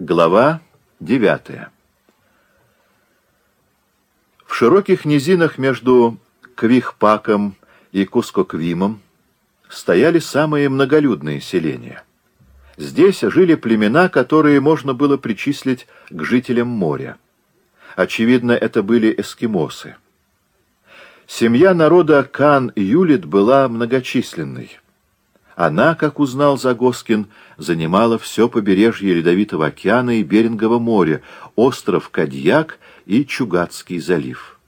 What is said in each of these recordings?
Глава девятая В широких низинах между Квихпаком и Кускоквимом стояли самые многолюдные селения. Здесь жили племена, которые можно было причислить к жителям моря. Очевидно, это были эскимосы. Семья народа Кан-Юлит была многочисленной. Она, как узнал Загоскин, занимала все побережье Ледовитого океана и Берингового моря, остров Кадьяк и Чугатский залив.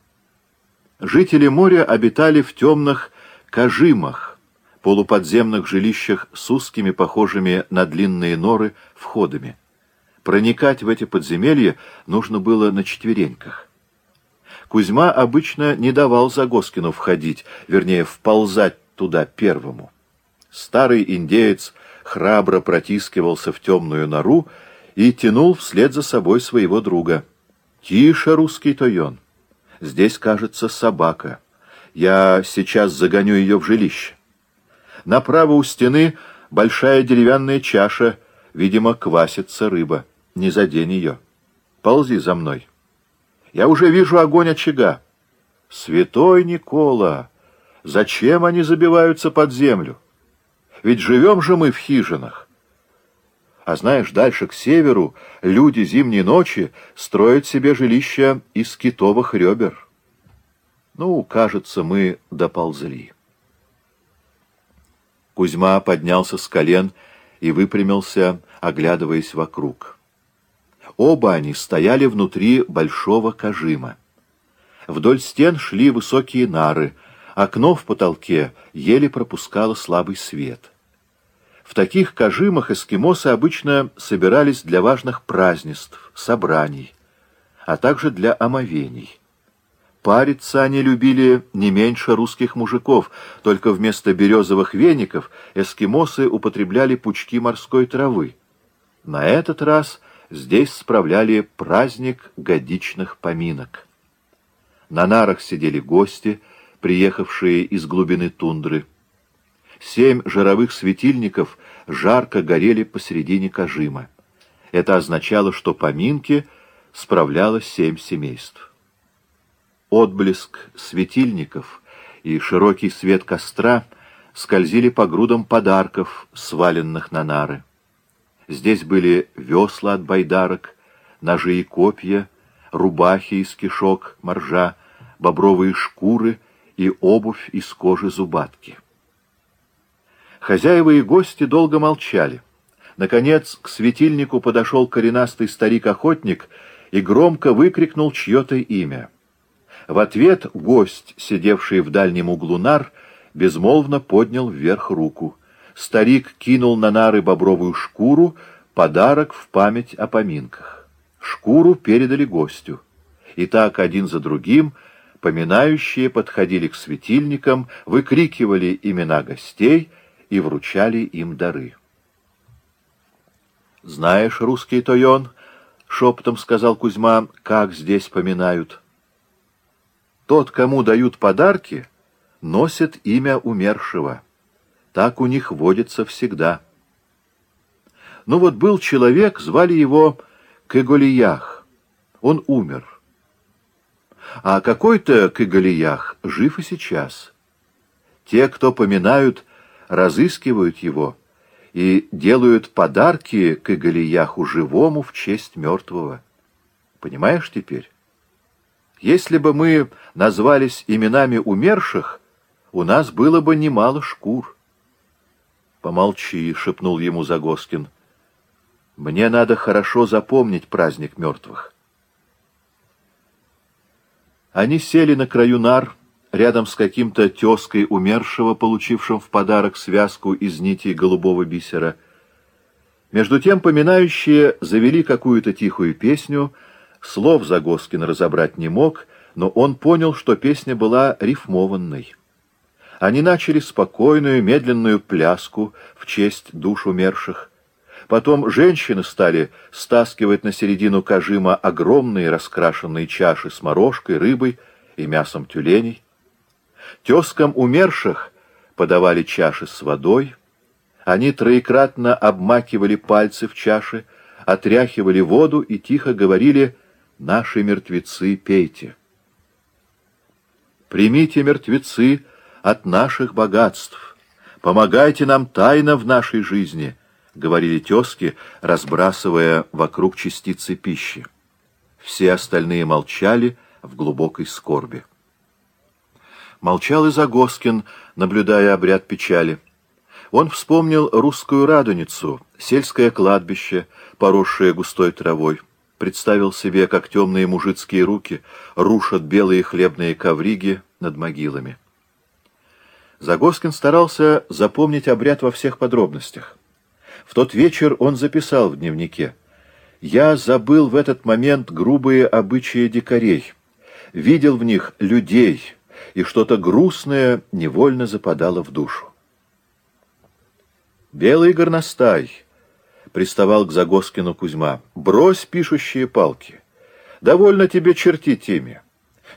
Жители моря обитали в темных кажимах, полуподземных жилищах с узкими, похожими на длинные норы, входами. Проникать в эти подземелья нужно было на четвереньках. Кузьма обычно не давал Загоскину входить, вернее, вползать туда первому. Старый индеец храбро протискивался в темную нору и тянул вслед за собой своего друга. «Тише, русский Тойон! Здесь, кажется, собака. Я сейчас загоню ее в жилище». Направо у стены большая деревянная чаша, видимо, квасится рыба. Не задень ее. Ползи за мной. Я уже вижу огонь очага. Святой Никола! Зачем они забиваются под землю? Ведь живем же мы в хижинах. А знаешь, дальше к северу люди зимней ночи строят себе жилища из китовых ребер. Ну, кажется, мы доползли. Кузьма поднялся с колен и выпрямился, оглядываясь вокруг. Оба они стояли внутри большого кожима. Вдоль стен шли высокие нары, окно в потолке еле пропускало слабый свет. В таких кожимах эскимосы обычно собирались для важных празднеств, собраний, а также для омовений. Париться они любили не меньше русских мужиков, только вместо березовых веников эскимосы употребляли пучки морской травы. На этот раз здесь справляли праздник годичных поминок. На нарах сидели гости, приехавшие из глубины тундры. Семь жировых светильников жарко горели посредине Кожима. Это означало, что поминки справляло семь семейств. Отблеск светильников и широкий свет костра скользили по грудам подарков, сваленных на нары. Здесь были весла от байдарок, ножи и копья, рубахи из кишок, моржа, бобровые шкуры и обувь из кожи зубатки. Хозяева и гости долго молчали. Наконец к светильнику подошел коренастый старик-охотник и громко выкрикнул чье-то имя. В ответ гость, сидевший в дальнем углу нар, безмолвно поднял вверх руку. Старик кинул на нары бобровую шкуру, подарок в память о поминках. Шкуру передали гостю. И так один за другим поминающие подходили к светильникам, выкрикивали имена гостей — и вручали им дары. «Знаешь, русский Тойон, — шепотом сказал Кузьма, — как здесь поминают. Тот, кому дают подарки, носит имя умершего. Так у них водится всегда. Ну вот был человек, звали его Кеголиях. Он умер. А какой-то Кеголиях жив и сейчас. Те, кто поминают, — разыскивают его и делают подарки к Игалияху живому в честь мертвого. Понимаешь теперь? Если бы мы назвались именами умерших, у нас было бы немало шкур. «Помолчи», — шепнул ему Загоскин. «Мне надо хорошо запомнить праздник мертвых». Они сели на краю нар, — рядом с каким-то тезкой умершего, получившим в подарок связку из нитей голубого бисера. Между тем поминающие завели какую-то тихую песню, слов Загоскин разобрать не мог, но он понял, что песня была рифмованной. Они начали спокойную, медленную пляску в честь душ умерших. Потом женщины стали стаскивать на середину кожима огромные раскрашенные чаши с морожкой, рыбой и мясом тюленей. Тескам умерших подавали чаши с водой, они троекратно обмакивали пальцы в чаши, отряхивали воду и тихо говорили «Наши мертвецы, пейте». Примите, мертвецы, от наших богатств. Помогайте нам тайно в нашей жизни, — говорили тезки, разбрасывая вокруг частицы пищи. Все остальные молчали в глубокой скорби. Молчал и Загоскин, наблюдая обряд печали. Он вспомнил русскую радуницу, сельское кладбище, поросшее густой травой. Представил себе, как темные мужицкие руки рушат белые хлебные ковриги над могилами. Загоскин старался запомнить обряд во всех подробностях. В тот вечер он записал в дневнике. «Я забыл в этот момент грубые обычаи дикарей, видел в них людей» и что-то грустное невольно западало в душу. «Белый горностай!» — приставал к Загоскину Кузьма. «Брось пишущие палки. Довольно тебе чертить ими.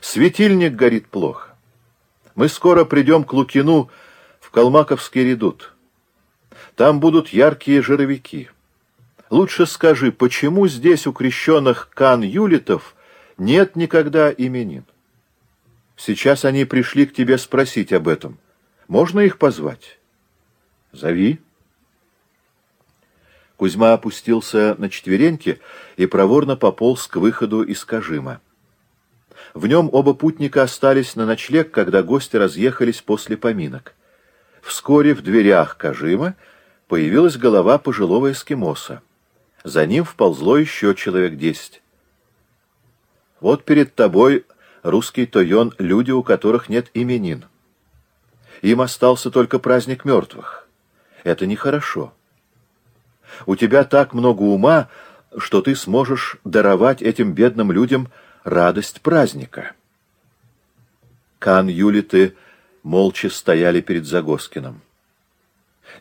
Светильник горит плохо. Мы скоро придем к Лукину в Калмаковский редут. Там будут яркие жировики. Лучше скажи, почему здесь у крещенных кан-юлитов нет никогда именин? Сейчас они пришли к тебе спросить об этом. Можно их позвать? Зови. Кузьма опустился на четвереньки и проворно пополз к выходу из Кажима. В нем оба путника остались на ночлег, когда гости разъехались после поминок. Вскоре в дверях Кажима появилась голова пожилого эскимоса. За ним вползло еще человек десять. «Вот перед тобой русский Тойон — люди, у которых нет именин. Им остался только праздник мертвых. Это нехорошо. У тебя так много ума, что ты сможешь даровать этим бедным людям радость праздника. Кан Юлиты молча стояли перед Загоскиным.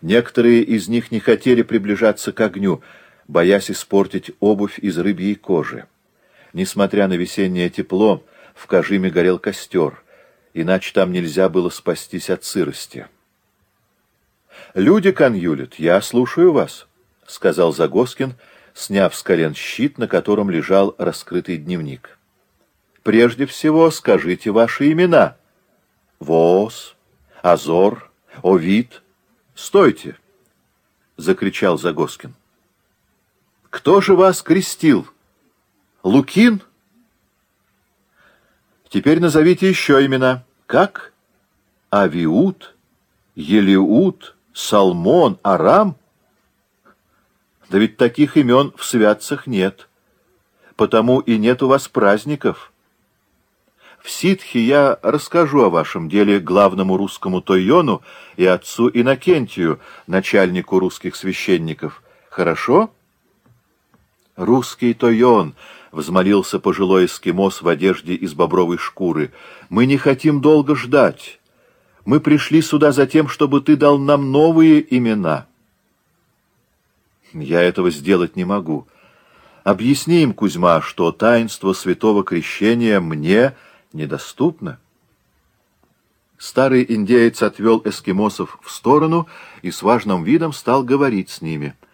Некоторые из них не хотели приближаться к огню, боясь испортить обувь из рыбьей кожи. Несмотря на весеннее тепло, в Кажиме горел костер, иначе там нельзя было спастись от сырости. «Люди конюлят, я слушаю вас», — сказал Загоскин, сняв с колен щит, на котором лежал раскрытый дневник. «Прежде всего скажите ваши имена. Воос, Азор, Овид. Стойте!» — закричал Загоскин. «Кто же вас крестил? Лукин?» Теперь назовите еще имена. Как? Авиут, Елиут, Салмон, Арам? Да ведь таких имен в святцах нет. Потому и нет у вас праздников. В ситхе я расскажу о вашем деле главному русскому Тойону и отцу Иннокентию, начальнику русских священников. Хорошо? Русский Тойон — взмолился пожилой эскимос в одежде из бобровой шкуры. «Мы не хотим долго ждать. Мы пришли сюда за тем, чтобы ты дал нам новые имена». «Я этого сделать не могу. Объясни им, Кузьма, что таинство святого крещения мне недоступно». Старый индеец отвел эскимосов в сторону и с важным видом стал говорить с ними —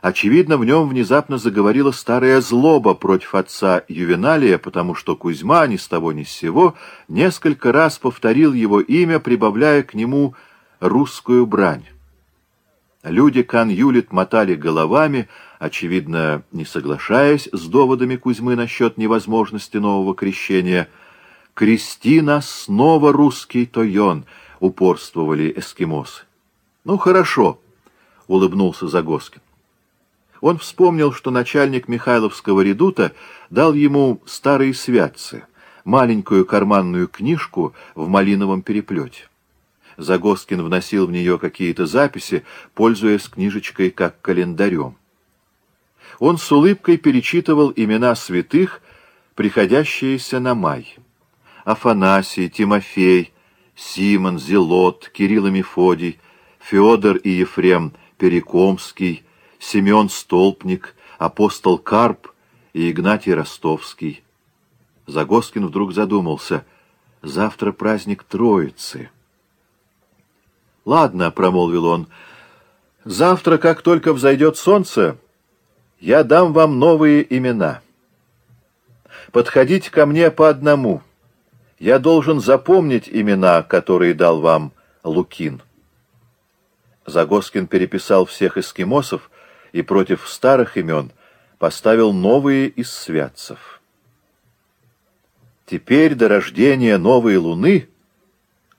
Очевидно, в нем внезапно заговорила старая злоба против отца Ювеналия, потому что Кузьма ни с того ни с сего несколько раз повторил его имя, прибавляя к нему русскую брань. Люди Кан-Юлит мотали головами, очевидно, не соглашаясь с доводами Кузьмы насчет невозможности нового крещения. «Крести нас снова, русский Тойон!» — упорствовали эскимосы. «Ну, хорошо», — улыбнулся Загоскин. Он вспомнил, что начальник Михайловского редута дал ему старые святцы, маленькую карманную книжку в малиновом переплете. Загоскин вносил в нее какие-то записи, пользуясь книжечкой как календарем. Он с улыбкой перечитывал имена святых, приходящиеся на май. Афанасий, Тимофей, Симон, Зелот, Кирилл и Мефодий, Федор и Ефрем Перекомский, Семен Столпник, апостол Карп и Игнатий Ростовский. Загоскин вдруг задумался. Завтра праздник Троицы. «Ладно», — промолвил он, — «завтра, как только взойдет солнце, Я дам вам новые имена. Подходите ко мне по одному. Я должен запомнить имена, которые дал вам Лукин. Загоскин переписал всех эскимосов и против старых имен поставил новые из святцев. Теперь до рождения новой луны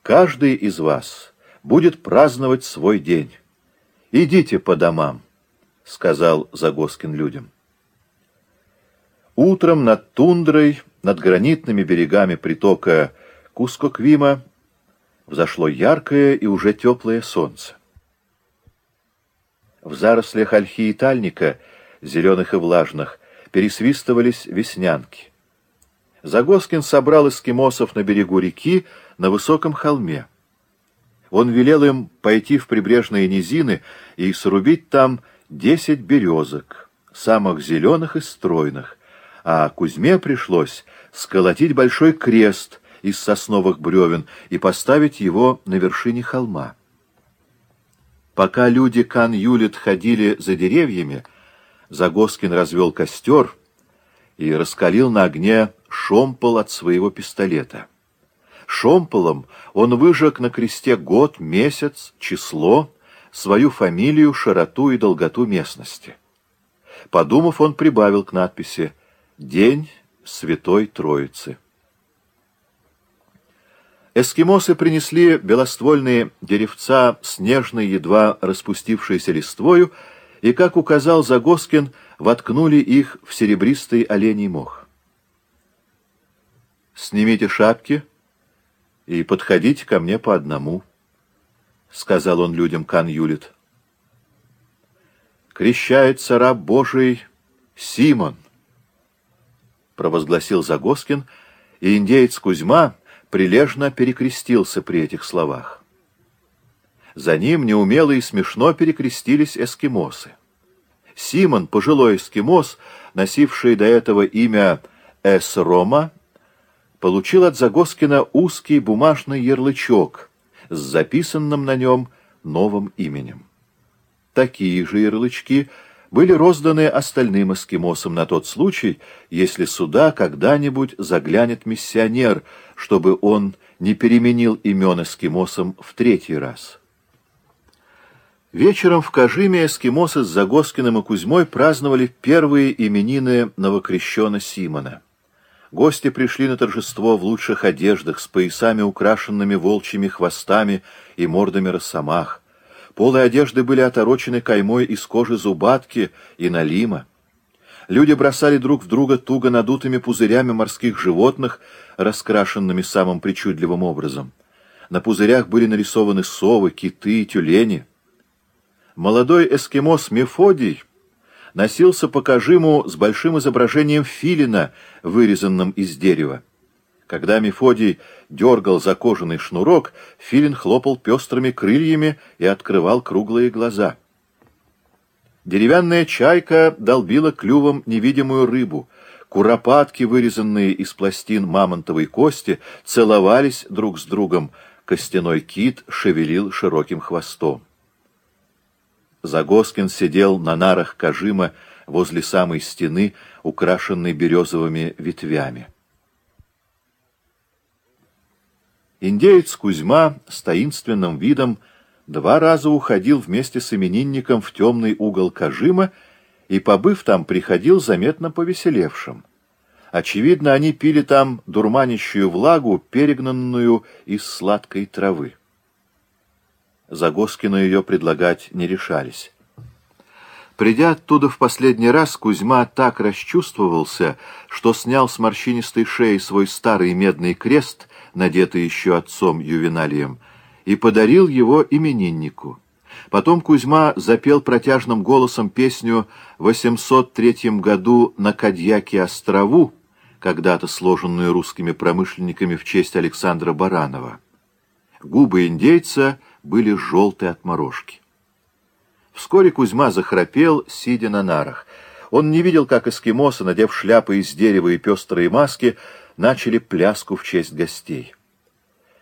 каждый из вас будет праздновать свой день. Идите по домам, — сказал Загоскин людям. Утром над тундрой, над гранитными берегами притока Кускоквима взошло яркое и уже теплое солнце. В зарослях ольхи и тальника, зеленых и влажных, пересвистывались веснянки. Загоскин собрал эскимосов на берегу реки на высоком холме. Он велел им пойти в прибрежные низины и срубить там десять березок, самых зеленых и стройных, а Кузьме пришлось сколотить большой крест из сосновых бревен и поставить его на вершине холма. Пока люди Кан-Юлит ходили за деревьями, Загоскин развел костер и раскалил на огне шомпол от своего пистолета. Шомполом он выжег на кресте год, месяц, число, свою фамилию, широту и долготу местности. Подумав, он прибавил к надписи «День Святой Троицы». Эскимосы принесли белоствольные деревца с нежной, едва распустившейся листвою, и, как указал Загоскин, воткнули их в серебристый оленей мох. «Снимите шапки и подходите ко мне по одному», — сказал он людям Кан-Юлит. «Крещается раб Божий Симон», — провозгласил Загоскин, и индеец Кузьма прилежно перекрестился при этих словах. За ним неумело и смешно перекрестились эскимосы. Симон, пожилой эскимос, носивший до этого имя Эс-Рома, получил от Загоскина узкий бумажный ярлычок с записанным на нем новым именем. Такие же ярлычки — были розданы остальным эскимосам на тот случай, если сюда когда-нибудь заглянет миссионер, чтобы он не переменил имен эскимосам в третий раз. Вечером в Кажиме эскимосы с Загоскиным и Кузьмой праздновали первые именины новокрещена Симона. Гости пришли на торжество в лучших одеждах, с поясами, украшенными волчьими хвостами и мордами росомах. Полы одежды были оторочены каймой из кожи зубатки и налима. Люди бросали друг в друга туго надутыми пузырями морских животных, раскрашенными самым причудливым образом. На пузырях были нарисованы совы, киты тюлени. Молодой эскимос Мефодий носился по Кажиму с большим изображением филина, вырезанным из дерева. Когда Мефодий дергал за кожаный шнурок, филин хлопал пестрыми крыльями и открывал круглые глаза. Деревянная чайка долбила клювом невидимую рыбу. Куропатки, вырезанные из пластин мамонтовой кости, целовались друг с другом. Костяной кит шевелил широким хвостом. Загоскин сидел на нарах Кажима возле самой стены, украшенной березовыми ветвями. Индеец Кузьма с таинственным видом два раза уходил вместе с именинником в темный угол Кажима и, побыв там, приходил заметно повеселевшим. Очевидно, они пили там дурманящую влагу, перегнанную из сладкой травы. Загоскину ее предлагать не решались. Придя оттуда в последний раз, Кузьма так расчувствовался, что снял с морщинистой шеи свой старый медный крест надетый еще отцом Ювеналием, и подарил его имениннику. Потом Кузьма запел протяжным голосом песню в 803 году на Кадьяке-острову, когда-то сложенную русскими промышленниками в честь Александра Баранова. Губы индейца были желтые от морожки. Вскоре Кузьма захрапел, сидя на нарах. Он не видел, как эскимосы, надев шляпы из дерева и пестрые маски, начали пляску в честь гостей.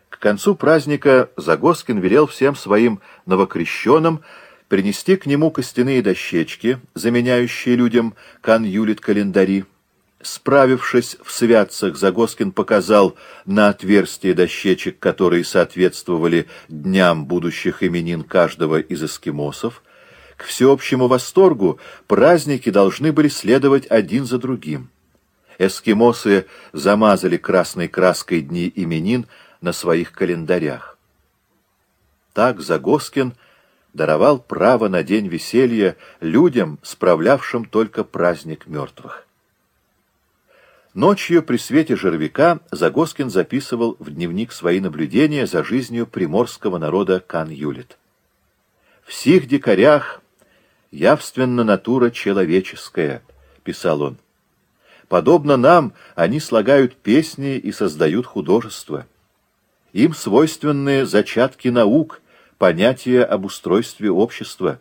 К концу праздника Загоскин велел всем своим новокрещенным принести к нему костяные дощечки, заменяющие людям канюлит-календари. Справившись в святцах, Загоскин показал на отверстие дощечек, которые соответствовали дням будущих именин каждого из эскимосов. К всеобщему восторгу праздники должны были следовать один за другим. Эскимосы замазали красной краской дни именин на своих календарях. Так Загоскин даровал право на день веселья людям, справлявшим только праздник мертвых. Ночью при свете жервяка Загоскин записывал в дневник свои наблюдения за жизнью приморского народа Кан-Юлит. «В сих дикарях явственна натура человеческая», — писал он. «Подобно нам, они слагают песни и создают художество. Им свойственны зачатки наук — понятие об устройстве общества.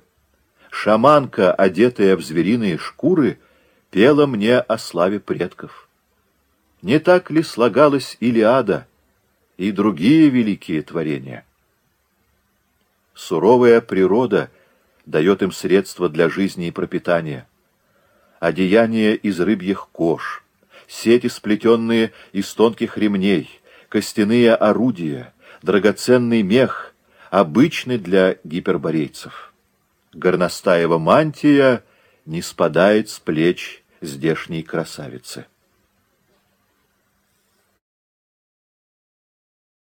Шаманка, одетая в звериные шкуры, пела мне о славе предков. Не так ли слагалась Илиада и другие великие творения? Суровая природа дает им средства для жизни и пропитания. Одеяния из рыбьих кож, сети, сплетенные из тонких ремней, костяные орудия, драгоценный мех — обычны для гиперборейцев. Горностаева мантия не спадает с плеч здешней красавицы.